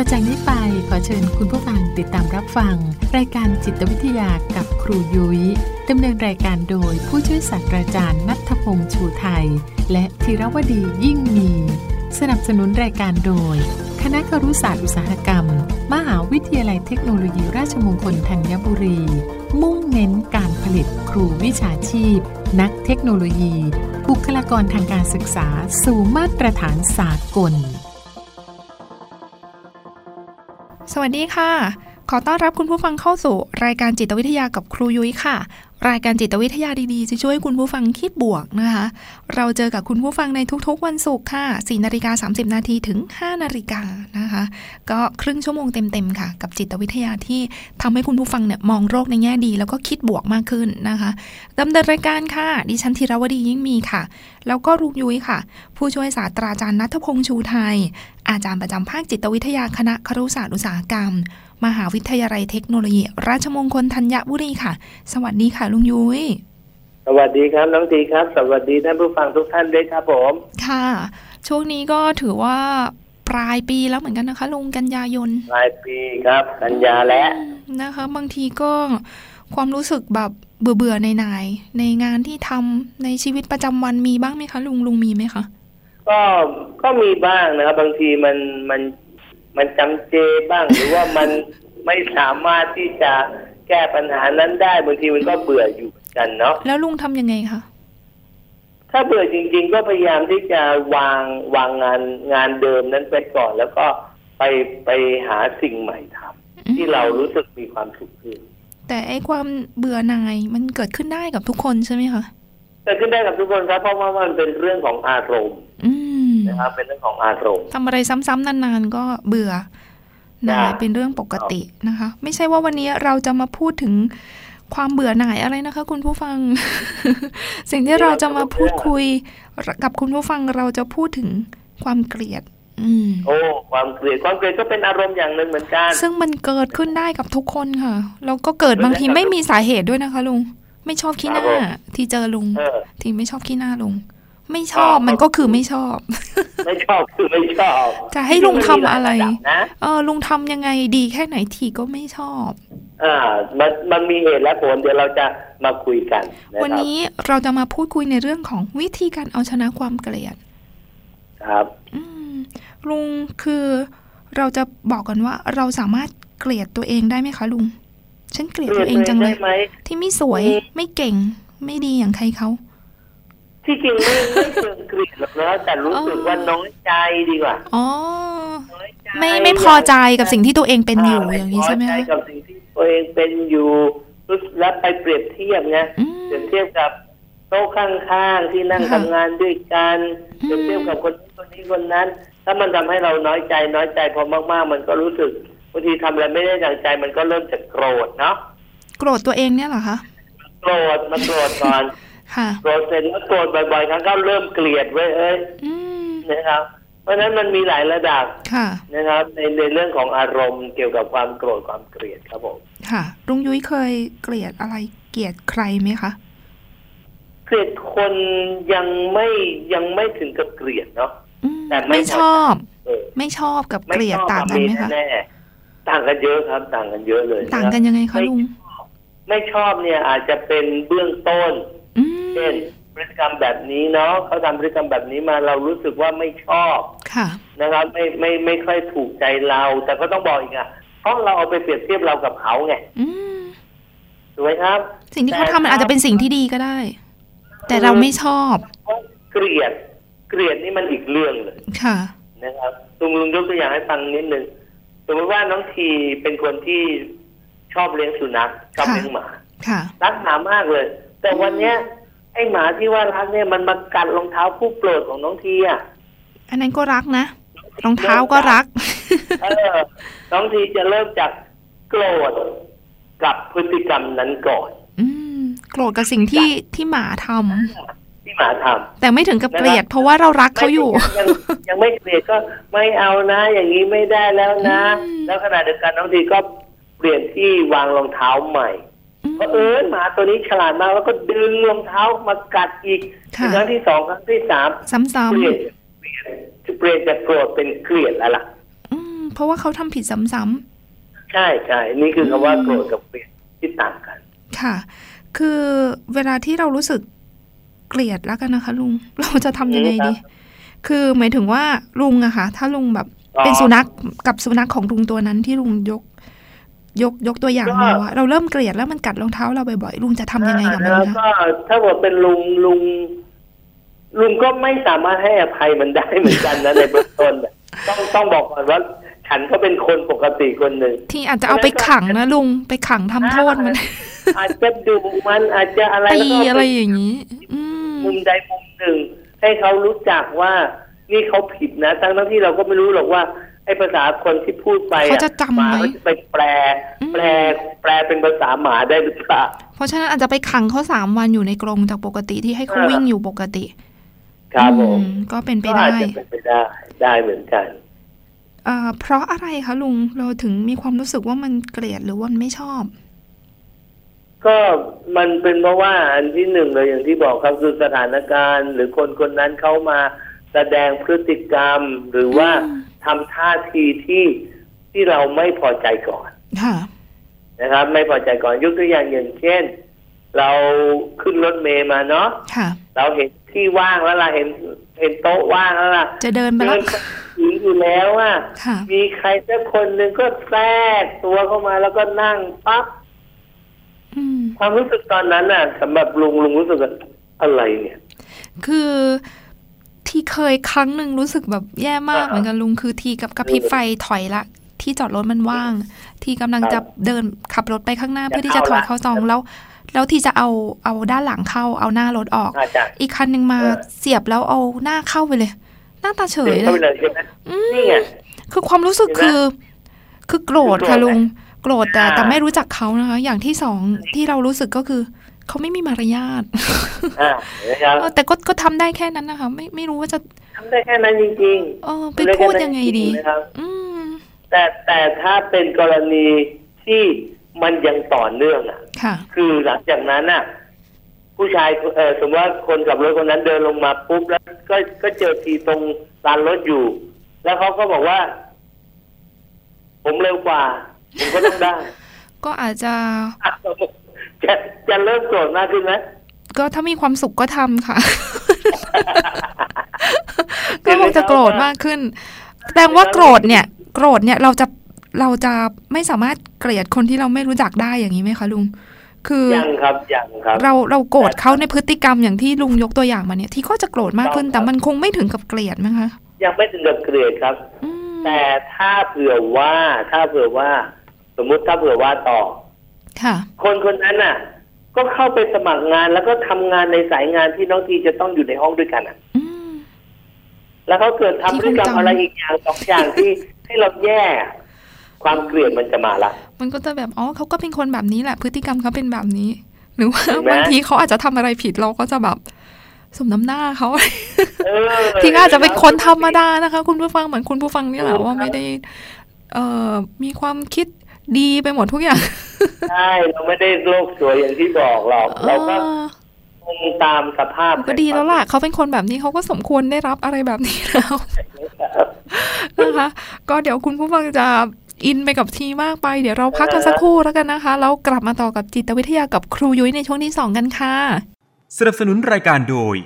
ต่อจากนี้ไปขอเชิญคุณผู้ฟังติดตามรับฟัง รายการจิตวิทยากับครูยุย้ยดำเนินรายการโดยผู้ช่วยศาสตราจารย์นัทพงษ์ชูไทย และธีรวดียิ่งมี สนับสนุนรายการโดย คณะครุศาสตร์อุตสาหกรรม มหาวิทยาลัยเทคโนโลยีราชมงคลธัญบุรี มุ่งเน้นการผลิตครูวิชาชีพ นักเทคโนโลยี บุคลากรทางการศึกษาสู่มาตรฐานสากล สวัสดีค่ะ ขอต้อนรับคุณผู้ฟังเข้าสู่รายการจิตวิทยากับครูยุ้ยค่ะ รายการจิตวิทยาดีๆ จะช่วยคุณผู้ฟังคิดบวกนะคะ เราเจอกับคุณผู้ฟังในทุกๆ วันศุกร์ค่ะ4นาฬิกา30 นาทีถึง 5 นาฬิกานะคะ ก็ครึ่งชั่วโมงเต็มๆค่ะ กับจิตวิทยาที่ทำให้คุณผู้ฟังเนี่ยมองโรคในแง่ดี แล้วก็คิดบวกมากขึ้นนะคะดำเนินรายการค่ะ ดิฉันธีรวดียิ่งมีค่ะ แล้วก็ลุงยุ้ยค่ะ ผู้ช่วยศาสตราจารย์นัทพงษ์ชูไทย อาจารย์ประจำภาคจิตวิทยาคณะครุศาสตร์อุตสาหกรรม มหาวิทยาลัยเทคโนโลยี ราชมงคลธัญบุรีค่ะ สวัสดีค่ะ ลุงยุ้ยสวัสดีครับน้องทีครับ สวัสดีท่านผู้ฟังทุกท่านด้วยครับผม ค่ะ ช่วงนี้ก็ถือว่าปลายปีแล้วเหมือนกันนะคะ ลุงกันยายนปลายปีครับ กันยาและนะคะ บางทีก็ความรู้สึกแบบเบื่อเบื่อในนายในงานที่ทำในชีวิตประจำวันมีบ้างไหมคะ ลุงลุงมีไหมคะก็ก็มีบ้างนะครับ บางทีมันมัน มันจำเจบ้าง หรือว่ามันไม่สามารถที่จะแก้ปัญหานั้นได้บางทีมันก็เบื่ออยู่เหมือนกันเนาะแล้วลุงทำยังไงคะถ้าเบื่อจริง ๆ ก็พยายามที่จะวางวางงานงานเดิมนั้นไปก่อน แล้วก็ไปไปหาสิ่งใหม่ทำที่เรารู้สึกมีความสุขขึ้นแต่ไอ้ความเบื่อหน่ายมันเกิดขึ้นได้กับทุกคนใช่ไหมคะเกิดขึ้นได้กับทุกคนครับเพราะว่ามันเป็นเรื่องของอารมณ์อืมนะครับเป็นเรื่องของอารมณ์ทำอะไรซ้ำๆนานๆก็เบื่อหน่ายเป็นเรื่องปกตินะคะ ไม่ใช่ว่าวันนี้เราจะมาพูดถึงความเบื่อหน่ายอะไรนะคะ คุณผู้ฟัง สิ่งที่เราจะมาพูดคุยกับคุณผู้ฟังเราจะพูดถึงความเกลียดอืมโอ้ความเกลียดความเกลียดก็เป็นอารมณ์อย่างหนึ่งเหมือนกัน ซึ่งมันเกิดขึ้นได้กับทุกคนค่ะแล้วก็เกิดบางทีไม่มีสาเหตุด้วยนะคะลุง ไม่ชอบขี้หน้า ที่เจอลุงเออที่ไม่ชอบขี้หน้าลุง ไม่ชอบมันก็คือไม่ชอบ ไม่ชอบคือไม่ชอบ จะให้ลุงทำอะไรมันมีหลายระดับนะเออลุงทำยังไงดีแค่ไหนทีก็ไม่ชอบ อ่า มันมันมีเหตุและผลเดี๋ยวเราจะมาคุยกันนะครับวันนี้เราจะมาพูดคุยในเรื่องของวิธีการเอาชนะความเกลียด ครับ อืมลุงคือเราจะบอกกันว่าเราสามารถเกลียดตัวเองได้ไหมคะลุง ฉันเกลียดตัวเองจังเลยได้ไหมที่ไม่สวยไม่เก่ง ไม่ดีอย่างใครเขาที่จริงไม่ไม่เชิงเกลียดหรอกนะแต่รู้สึกว่าน้อยใจดีกว่าอ๋อน้อยใจไม่ไม่พอใจกับสิ่งที่ตัวเองเป็นอยู่อย่างนี้ใช่ไหมพอใจคะกับสิ่งที่ตัวเองเป็นอยู่รู้สึกแล้วไปเปรียบเทียบไงอืมเปรียบเทียบกับโต๊ะข้างๆที่นั่งค่ะทำงานด้วยกันอืมเปรียบเทียบกับคนนี้คนนี้คนนั้น ถ้ามันทำให้เราน้อยใจน้อยใจพอมากๆ มันก็รู้สึก บางทีทำอะไรไม่ได้ดังใจ มันก็เริ่มจะโกรธเนาะโกรธตัวเองเนี่ยเหรอคะโกรธมาโกรธก่อนค่ะโกรธเสร็จแล้วโกรธบ่อยๆครั้งก็เริ่มเกลียดไว้ยเอ้ยอืมนะครับ เพราะฉะนั้นมันมีหลายระดับค่ะนะครับ ในในเรื่องของอารมณ์เกี่ยวกับความโกรธความเกลียดครับผมค่ะลุงยุ้ยเคยเกลียดอะไรเกลียดใครไหมคะเกลียดคนยังไม่ยังไม่ถึงกับเกลียดเนาะอืมแต่ไม่ไม่ชอบเออไม่ชอบกับไม่เกลียดชอบต่างกันไหมคะแน่ๆ ต่างกันเยอะครับ ต่างกันเยอะเลยะต่างกันยังไงคะลุงไม่ชอบเนี่ยอาจจะเป็นเบื้องต้นอืมเช่นพฤติกรรมแบบนี้เนาะเขาทำพฤติกรรมแบบนี้มาเรารู้สึกว่าไม่ชอบค่ะนะครับ ไม่ไม่ไม่ค่อยถูกใจเรา แต่ก็ต้องบอกอีกอะเพราะเราเอาไปเปรียบเทียบเรากับเขาไงอืมถูกไหมครับ สิ่งที่เขาทำมันอาจจะเป็นสิ่งที่ดีก็ได้ แต่เราไม่ชอบเพราะเกลียด เกลียดนี่มันอีกเรื่องเลยค่ะ นะครับลุงลุงยกตัวอย่างให้ฟังนิดนึง สมมติว่าน้องทีเป็นคนที่ชอบเลี้ยงสุนัขชอบค่ะเลี้ยงหมาค่ะรักหมามากเลย แต่วันเนี้ยไอ้หมาที่ว่ารักเนี่ยมันมากัดรองเท้าผู้โปรดของน้องทีอะอันนั้นก็รักนะรองเท้าก็รักเออน้องทีจะเริ่มจากโกรธกับพฤติกรรมนั้นก่อน อืมโกรธกับสิ่งที่ที่หมาทำ ที่หมาทำแต่ไม่ถึงกับเกลียด เพราะว่าเรารักเขาอยู่ไม่ยังยังไม่เกลียดก็ไม่เอานะ อย่างนี้ไม่ได้แล้วนะอืมแล้วขณะเดียวกันน้องทีก็เปลี่ยนที่วางรองเท้าใหม่อืมเพราะเออหมาตัวนี้ฉลาดมากแล้วก็ดึงรองเท้ามากัดอีกค่ะครั้งที่สองครั้งที่สามซ้ำเปลี่ยนเปลี่ยนเปลี่ยนจากโกรธเป็นเกลียดแล้วล่ะๆอืมเพราะว่าเขาทำผิดซ้ำใช่ใช่นี่คือคำว่าอืมโกรธกับเกลียดที่ต่างกันๆค่ะ คือเวลาที่เรารู้สึก เกลียดแล้วกันนะคะ ลุงเราจะทำยังไงดี คือหมายถึงว่าลุงอะค่ะ ถ้าลุงแบบอ๋อเป็นสุนัขกับสุนัขของลุงตัวนั้นที่ลุงยก ยกยกตัวอย่างก็มาว่าเราเริ่มเกลียดแล้วมันกัดรองเท้าเราบ่อยๆลุงจะทำยังไงกับมันแล้วคะก็ถ้าบอกเป็นลุงลุง ลุงก็ไม่สามารถให้อภัยมันได้เหมือนกันนะในเบื้องต้นน่ะต้องต้องบอกก่อนว่าฉันก็เป็นคนปกติคนหนึ่งที่อาจจะเอาไปขังนะลุงไปขังทำโทษมัน อาจจะดูมันอาจจะอะไรตีแล้วก็อะไรอย่างนี้ อื มมุมใดมุมหนึ่ง ให้เขารู้จักว่านี่เขาผิดนะทั้งทั้งที่เราก็ไม่รู้หรอกว่าไอ้ภาษาคนที่พูดไปอเขาจะจำไหมหมาเขาจะไปแปล แปล แปลเป็นภาษาหมาได้หรือเปล่าเพราะฉะนั้นอาจจะไปขังเขาสามวันอยู่ในกรงจากปกติที่ให้เขาอ่าวิ่งอยู่ปกติ ครับผมอืก็เป็นไปก็ได้อาจจะเป็นไปได้ได้เหมือนกันอ่าเพราะอะไรคะลุงเราถึงมีความรู้สึกว่ามันเกลียดหรือว่ามันไม่ชอบ ก็มันเป็นเพราะว่าอันที่หนึ่งเลยอย่างที่บอกครับคือสถานการณ์ หรือคนคนนั้นเขามาแสดงพฤติกรรม หรือว่าทำท่าทีที่ที่เราไม่พอใจก่อนค่ะนะครับ ไม่พอใจก่อนยกตัวอย่างอย่างเช่น เราขึ้นรถเมล์มาเนาะค่ะเราเห็นที่ว่างแล้วล่ะเห็นเห็นโต๊ะว่างแล้วล่ะจะเดินไปเดิแล้วนถึงอยู่แล้วอะค่ะมีใครสักคนหนึ่งก็แทรกตัวเข้ามาแล้วก็นั่งปั๊บอืม ความรู้สึกตอนนั้นน่ะสำหรับลุงลุงรู้สึกว่าอะไรเนี่ย คือที่เคยครั้งหนึ่งรู้สึกแบบแย่มากอ่าเหมือนกันลุงคือทีกับกระพริบไฟถอยละที่จอดรถมันว่าง ที่กำลังจะเดินขับรถไปข้างหน้าเพื่อที่จะถอยเข้าซองแล้ว แล้วที่จะเอาเอาด้านหลังเข้าเอาหน้ารถออกอาจารย์อีกคันหนึ่งมาเออเสียบแล้วเอาหน้าเข้าไปเลย หน้าตาเฉยเดินเลเข้าไปยเลยใช่ไหมอืมนี่ไงคือความรู้สึกเห็นไหมคือคือโกรธคือโกรธค่ะลุงไหมโก รธแต่อ่าแต่ไม่รู้จักเขานะคะ อย่างที่สองที่เรารู้สึกก็คือ เขาไม่มีมารยาทอ่านะครับเออแต่ก็ก็ทำได้แค่นั้นนะคะ ไม่ไม่รู้ว่าจะทำได้แค่นั้นจริงเออๆไปพูดยังไงดีทำได้แค่นั้นจริๆนะครับอืมแต่แต่ถ้าเป็นกรณีที่มันยังต่อเนื่องอะค่ะคือหลังจากนั้นน่ะ ผู้ชายเออสมมติว่าคนขับรถคนนั้นเดินลงมาปุ๊บแล้ว ก็ก็เจอทีตรงลานรถอยู่ แล้วเขาก็บอกว่า ผมเร็วกว่า ผมก็ต้องได้ ก็อาจจะจะจะเริ่มโกรธมากขึ้นไหมก็ถ้ามีความสุขก็ทำค่ะ ก็คงจะโกรธมากขึ้นแสดงว่าโกรธเนี่ย โกรธเนี่ยเราจะเราจะไม่สามารถเกลียดคนที่เราไม่รู้จักได้อย่างนี้ไหมคะลุง คือยังครับยังครับ เราเราโกรธเขาในพฤติกรรมอย่างที่ลุงยกตัวอย่างมาเนี่ยที่ก็จะโกรธมากขึ้น แต่มันคงไม่ถึงกับเกลียดมั้งคะยังไม่ถึงกับเกลียดครับอืมแต่ถ้าเผื่อว่าถ้าเผื่อว่า สมมุติถ้าเผื่อว่าต่อค่ะ คนคนนั้นน่ะ ก็เข้าไปสมัครงานแล้วก็ทำงานในสายงานที่น้องทีจะต้องอยู่ในห้องด้วยกันอะอืมแล้วเขาเกิดทำพฤติกรรมที่คงจำอะไรอีกอย่างสองอย่างที่ที่เราแย่ความเกลียดมันจะมาละ มันก็จะแบบอ๋อเขาก็เป็นคนแบบนี้แหละ พฤติกรรมเขาเป็นแบบนี้ หรือว่าเห็นไหมบางทีเขาอาจจะทำอะไรผิดเราก็จะแบบสมน้ำหน้าเขาเออที่ก็อาจจะเป็นคนธรรมดานะคะ คุณผู้ฟังเหมือนคุณผู้ฟังนี่แหละถูกครับว่าไม่ได้ เอ่อมีความคิด ดีไปหมดทุกอย่าง ใช่เราไม่ได้โลกสวยอย่างที่บอกหรอกเราก็เออคงตามสภาพก็ดีแล้วล่ะเขาเป็นคนแบบนี้เขาก็สมควรได้รับอะไรแบบนี้แล้วนะคะ ก็เดี๋ยวคุณผู้ฟังจะอินไปกับทีมากไป เดี๋ยวเราพักกันสักครู่แล้วกันนะคะ แล้วกลับมาต่อกับจิตวิทยากับครูยุ้ยในช่วงที่สองกันค่ะ สนับสนุนรายการโดย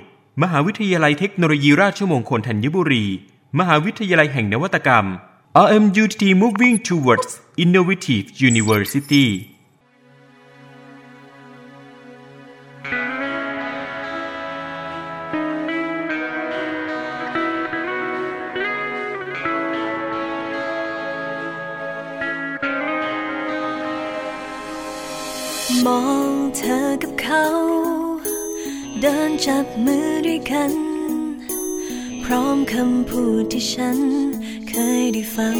มหาวิทยาลัยเทคโนโลยีราชมงคลธัญบุรี มหาวิทยาลัยแห่งนวัตกรรม RMUTT Moving Towards Innovative University มองเธอกับเขา เดินจับมือด้วยกัน พร้อมคำพูดที่ฉันเคยได้ฟัง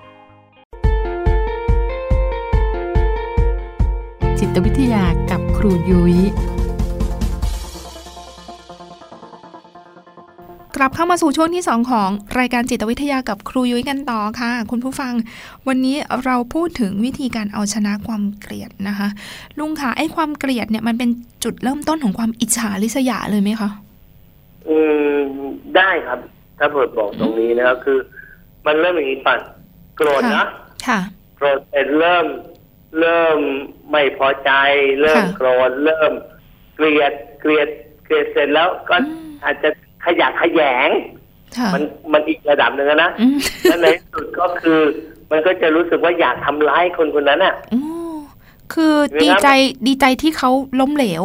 จิตวิทยากับครูยุย้ยกลับเข้ามาสู่ช่วงที่ 2 ของรายการจิตวิทยากับครูยุ้ยกันต่อค่ะ คุณผู้ฟัง วันนี้เราพูดถึงวิธีการเอาชนะความเกลียดนะคะ ลุงคะไอ้ความเกลียดเนี่ยมันเป็นจุดเริ่มต้นของความอิจฉาริษยาเลยไหมคะอืมได้ครับ ถ้าเปิดบอกตรงนี้นะครับคือ มันเริ่มอย่างนี้ปั่นโกรธนะค่ะโกรธเสร็จเริ่ม เริ่มไม่พอใจ เริ่มค่ะโกรธเริ่มเกลียดเกลียดเกลียดเสร็จแล้วก็อาจจะขยะแขยงค่ะมันมันอีกระดับหนึ่งอะนะอืมแล้วในที่สุดก็คือ มันก็จะรู้สึกว่าอยากทำร้ายคนคนนั้นอะคือเห็นไหมดีครับใจดีใจที่เขาล้มเหลว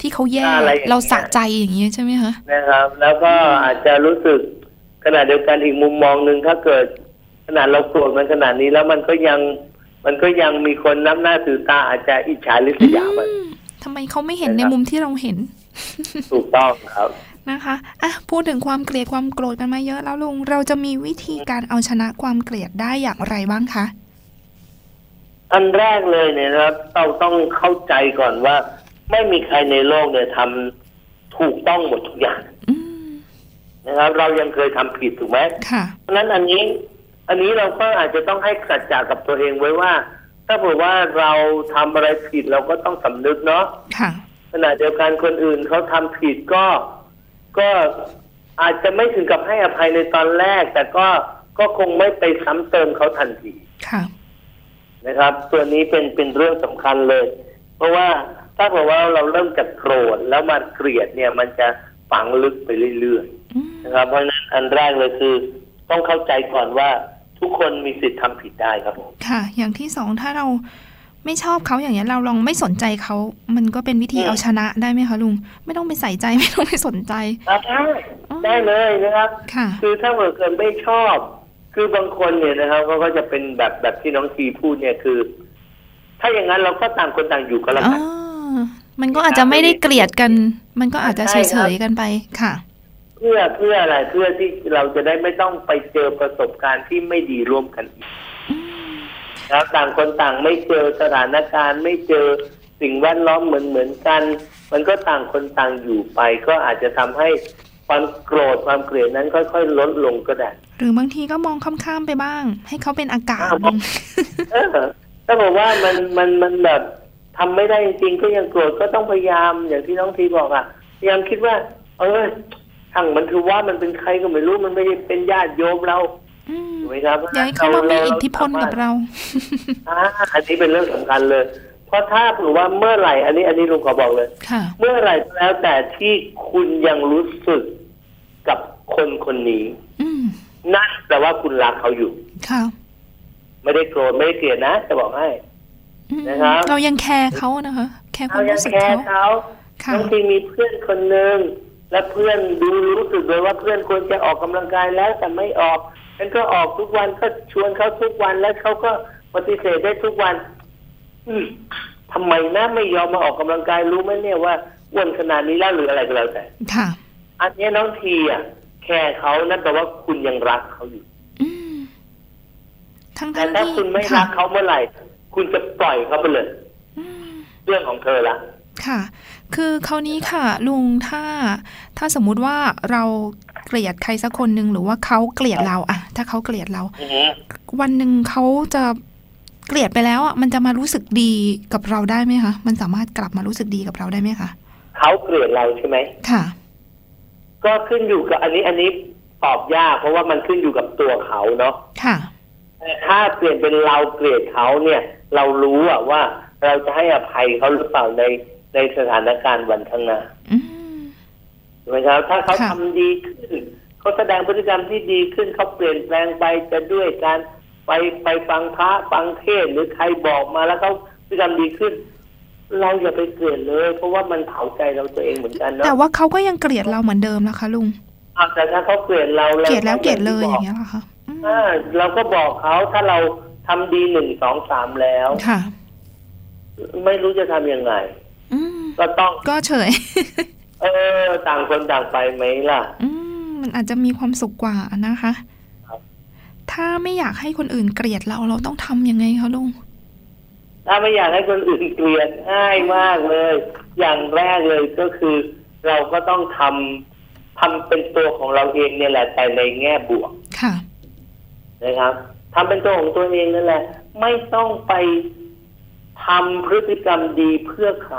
ที่เขาแย่อะไรอย่างเงี้ยเราสะใจอย่างนี้ยใช่ไหมคะนะครับ แล้วก็อาจจะรู้สึกขณะเดียวกันอีกมุมมองหนึ่งถ้าเกิดขนาดเราโกรธมันขนาดนี้แล้วมันก็ยัง มันก็ยังมีคนน้ำหน้าถือตาอาจจะอิจฉาริษยามันทำไมเขาไม่เห็นในมุมที่เราเห็น ถูกต้องครับนะคะอะพูดถึงความเกลียดความโกรธกันมาเยอะแล้วลุง เราจะมีวิธีการเอาชนะความเกลียดได้อย่างไรบ้างคะ อันแรกเลยเนี่ยนะครับเราต้องเข้าใจก่อนว่า ไม่มีใครในโลกเนี่ยทำถูกต้องหมดทุกอย่างนะครับ เรายังเคยทำผิดถูกไหมค่ะเพราะฉะนั้นอันนี้ อันนี้เราก็อาจจะต้องให้สัจจะกับตัวเองไว้ว่า ถ้าเผื่อว่าเราทำอะไรผิดเราก็ต้องสำนึกเนาะค่ะขณะเดียวกันคนอื่นเขาทำผิดก็ก็อาจจะไม่ถึงกับให้อภัยในตอนแรก แต่ก็ก็คงไม่ไปซ้ำเติมเขาทันทีค่ะนะครับ ตัวนี้เป็นเป็นเรื่องสำคัญเลย เพราะว่าถ้าเผื่อว่าเราเริ่มจากโกรธแล้วมาเกลียดเนี่ย มันจะฝังลึกไปเรื่อยๆนะครับ เพราะฉะนั้นอันแรกเลยคือ ต้องเข้าใจก่อนว่า ทุกคนมีสิทธิ์ทำผิดได้ครับผมค่ะ อย่างที่สองถ้าเราไม่ชอบเขาอย่างนี้ยเราลองไม่สนใจเขา มันก็เป็นวิธีเอาชนะได้ไหมคะลุง ไม่ต้องไปใส่ใจไม่ต้องไปสนใจได้ได้เลยนะครับค่ะคือถ้าเกิดเกิดไม่ชอบ คือบางคนเนี่ยนะครับเขาก็จะเป็นแบบแบบที่น้องทีพูดเนี่ยคือ ถ้าอย่างนั้นเราก็ต่างคนต่างอยู่ก็แล้วอ๋อกันมันก็อาจจะไม่ได้เกลียดกัน มันก็อาจจะใช่เฉครับยๆกันไปค่ะ เพื่อเพื่ออะไรเพื่อที่เราจะได้ไม่ต้องไปเจอประสบการณ์ที่ไม่ดีร่วมกันอีกแล้วต่างคนต่างไม่เจอสถานการณ์ไม่เจอสิ่งแวดล้อมเหมือนเหมือนกัน มันก็ต่างคนต่างอยู่ไป ก็อาจจะทำให้ความโกรธความเกลียดนั้น ค่อย ๆ ลดลงก็ได้ หรือบางทีก็มองข้ามๆไปบ้าง ให้เขาเป็นอากาศลุงเออถ้าบอกว่ามันมันมันแบบทำไม่ได้จริงๆก็ยังโกรธก็ต้องพยายามอย่างที่น้องทีบอกอะพยายามคิดว่า เออ ช่างมันคือว่ามันเป็นใครก็ไม่รู้มันไม่ได้เป็นญาติโยมเราถูกไหมครับอย่าให้เขามามีอิทธิพลกับเราอ่าอันนี้เป็นเรื่องสำคัญเลย เพราะถ้าถือว่าเมื่อไหร่ อันนี้ อันนี้ลุงขอบอกเลยค่ะเมื่อไหร่ก็แล้วแต่ที่คุณยังรู้สึกกับคนคนนี้อืมนั่นแปลว่าคุณรักเขาอยู่ค่ะไม่ได้โกรธไม่ได้เกลียดนะจะบอกให้อืมนะครับเรายังแคร์เขานะคะแคร์ความเรายังรู้สึกแคร์เขาเขาค่ะบางทีมีเพื่อนคนหนึ่ง และเพื่อนดูรู้สึกเลยว่าเพื่อนควรจะออกกำลังกายแล้วแต่ไม่ออกฉันก็ออกทุกวันก็ชวนเขาทุกวันแล้วเขาก็ปฏิเสธได้ทุกวัน อืมทำไมนะไม่ยอมมาออกกำลังกายรู้ไหมเนี่ยว่าอ้วนขนาดนี้แล้วหรืออะไรก็แล้วแต่ค่ะ อันเนี้ยน้องทีอะ แคร์เขานั่นแปลว่าคุณยังรักเขาอยู่ทั้งแต่ทั้งถ้าที่คุณไม่ค่ะรักเขาเมื่อไหร่ คุณจะปล่อยเขาไปเลยเรื่องของเธอละค่ะ คือคราวนี้ค่ะ ลุงถ้าถ้าสมมุติว่าเราเกลียดใครสักคนหนึ่งหรือว่าเขาเกลียดเราอะถ้าเขาเกลียดเราอือหือวันหนึ่งเขาจะเกลียดไปแล้วอะมันจะมารู้สึกดีกับเราได้ไหมคะมันสามารถกลับมารู้สึกดีกับเราได้ไหมคะเขาเกลียดเราใช่ไหมค่ะ ก็ขึ้นอยู่กับอันนี้อันนี้ตอบยากเพราะว่ามันขึ้นอยู่กับตัวเขาเนาะค่ะแต่ถ้าเปลี่ยนเป็นเราเกลียดเขาเนี่ย เรารู้อะว่าเราจะให้อภัยเขาหรือเปล่าใน ในสถานการณ์วันข้างหน้าถูกไหมครับถ้าเขาค่ะทำดีขึ้นเขาแสดงพฤติกรรมที่ดีขึ้นเขาเปลี่ยนแปลงไปจะด้วยการไปไปฟังพระฟังเทศน์หรือใครบอกมาแล้วเขาพฤติกรรมดีขึ้น เราอย่าไปเกลียดเลย เพราะว่ามันเผาใจเราตัวเองเหมือนกันเนาะแต่ว่าเขาก็ยังเกลียดเราเหมือนเดิมนะคะลุงอ้าวแต่ถ้าเขาเกลียดเราเกลียดแล้วขาเกลียดเลยบอย่างเงี้ยเหรอคะอ่าเราก็บอกเขาถ้าเราทำดีหนึ่งสองสามแล้วค่ะ ไม่รู้จะทำยังไงอืม ก็ต้องก็เฉย เออ ต่างคนต่างไปไหมล่ะ อืมมันอาจจะมีความสุขกว่านะคะ ถ้าไม่อยากให้คนอื่นเกลียดเราเราต้องทำยังไงคะลุงถ้าไม่อยากให้คนอื่นเกลียดง่ายมากเลย อย่างแรกเลยก็คือ เราก็ต้องทำทำเป็นตัวของเราเองเนี่ยแหละแต่ในแง่บวกค่ะนะครับทำเป็นตัวของตัวเองนั่นแหละ ไม่ต้องไป ทำพฤติกรรมดีเพื่อใคร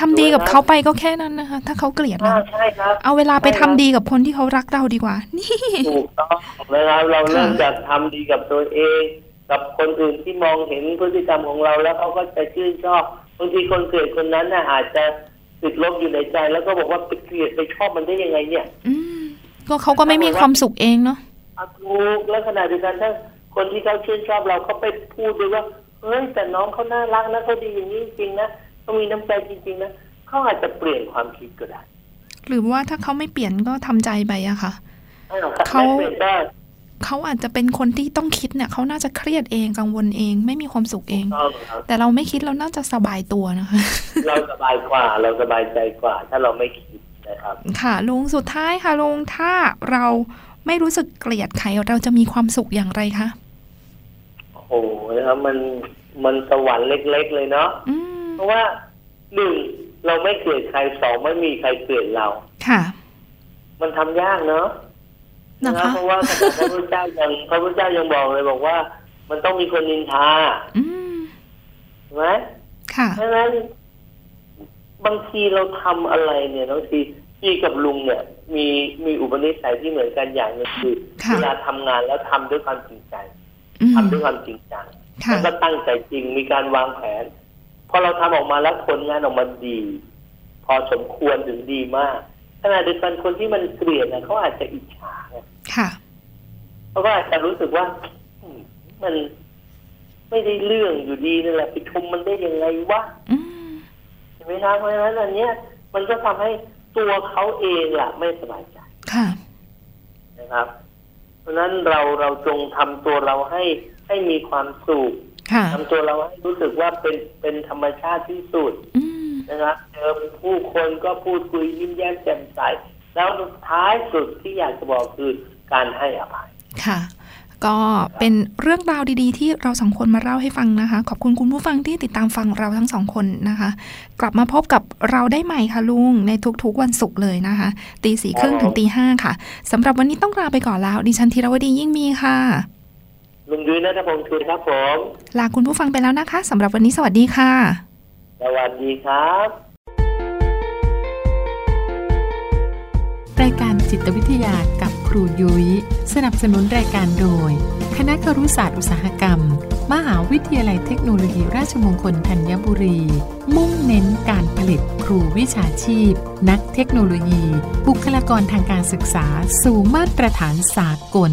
ทำดีกับเขาไปก็แค่นั้นนะคะ ถ้าเขาเกลียดเราอ่าใช่ครับ เอาเวลาไปทำดีกับคนที่เขารักเราดีกว่า นี่ถูกต้องนะครับเราเริ่มจากทำดีกับตัวเอง กับคนอื่นที่มองเห็นพฤติกรรมของเราแล้วเขาก็จะชื่นชอบบางทีคนเกลียดคนนั้นน่ะอาจจะติดลบอยู่ในใจ แล้วก็บอกว่าไปเกลียดไปชอบมันได้ยังไง เนี่ยก็เขาก็ไม่มีความสุขเองเนาะอะถูกแล้วขณะเดียวกันถ้าคนที่เขาชื่นชอบเราเขาไปพูดด้วยว่า เฮ้ยแต่น้องเขาน่ารักนะเขาดีอย่างนี้จริงๆนะเขามีน้ำใจจริง ๆ นะเขาอาจจะเปลี่ยนความคิดก็ได้ หรือว่าถ้าเขาไม่เปลี่ยนก็ทำใจไปอะค่ะอ้าวเขาไม่เปลี่ยนได้เขาอาจจะเป็นคนที่ต้องคิดเนี่ยเขาน่าจะเครียดเองกังวลเอง ไม่มีความสุขเองต้องครับแต่เราไม่คิดเราน่าจะสบายตัวนะคะเราสบายกว่าเราสบายใจกว่า ถ้าเราไม่คิดนะครับ ค่ะลุงสุดท้ายค่ะลุงถ้าเราไม่รู้สึกเกลียดใครเราจะมีความสุขอย่างไรคะ โอ้โหนะครับ มันมันสวรรค์เล็ก ๆ เลยเนาะอืมเพราะว่าหนึ่งเราไม่เกลียดใครสองไม่มีใครเกลียดเรา ค่ะ มันทำยากเนาะนะคะเพราะว่าขนาดพระพุทธเจ้ายังพระพุทธเจ้ายังบอกเลยบอกว่า มันต้องมีคนนินทาอืมใช่ไหมค่ะเพราะฉะนั้นบางทีเราทำอะไรเนี่ยบางทีพี่กับลุงเนี่ย มีมีอุปนิสัยที่เหมือนกันอย่างหนึงคือค่ะเวลาทำงานแล้วทำด้วยความจริงใจอืม ทำด้วยความจริงจังค่ะแล้วก็ตั้งใจจริงมีการวางแผนพอเราทำออกมาแล้วผลงานออกมาดี พอสมควรถึงดีมากขณะเดียวกันคนที่มันเกลียดนะเขาอาจจะอิจฉาไงค่ะเขาก็อาจจะรู้สึกว่าอืมมันไม่ได้เรื่องอยู่ดีนั่นแหละไปชมมันได้ยังไงวะอืมใช่ไหมครับเพราะฉะนั้นอันเนี้ยมันก็ทำให้ตัวเขาเองล่ะ ไม่สบายใจค่ะนะครับเพ ราะฉะนั้นเราเราจงทำตัวเราให้ให้มีความสุขค่ะทำตัวเราให้รู้สึกว่าเป็นเป็นธรรมชาติที่สุดอืมนะครับเจอผู้คนก็พูดคุยยิ้มแย้มแจ่มใส แล้วท้ายสุดที่อยากจะบอกคือการให้อภัยค่ะ ก็เป็นเรื่องราวดีๆ ที่เราสองคนมาเล่าให้ฟังนะคะ ขอบคุณคุณผู้ฟังที่ติดตามฟังเราทั้งสองคนนะคะ กลับมาพบกับเราได้ใหม่ค่ะลุง ในทุกๆวันศุกร์เลยนะคะตีสี่ครึ่งถึงตีห้าค่ะสำหรับวันนี้ต้องลาไปก่อนแล้ว ดิฉันธีรวดียิ่งมีค่ะลุงยุ้ยนัทพงศ์คืนครับผมลาคุณผู้ฟังไปแล้วนะคะสำหรับวันนี้สวัสดีค่ะ สวัสดีครับรายการจิตวิทยากับ ครูยุย้ย สนับสนุนรายการโดย คณะครุศาสตร์อุตสาหกรรม มหาวิทยาลัยเทคโนโลยีราชมงคลธัญบุรี มุ่งเน้นการผลิตครูวิชาชีพ นักเทคโนโลยี บุคลากรทางการศึกษา สู่มาตรฐานสากล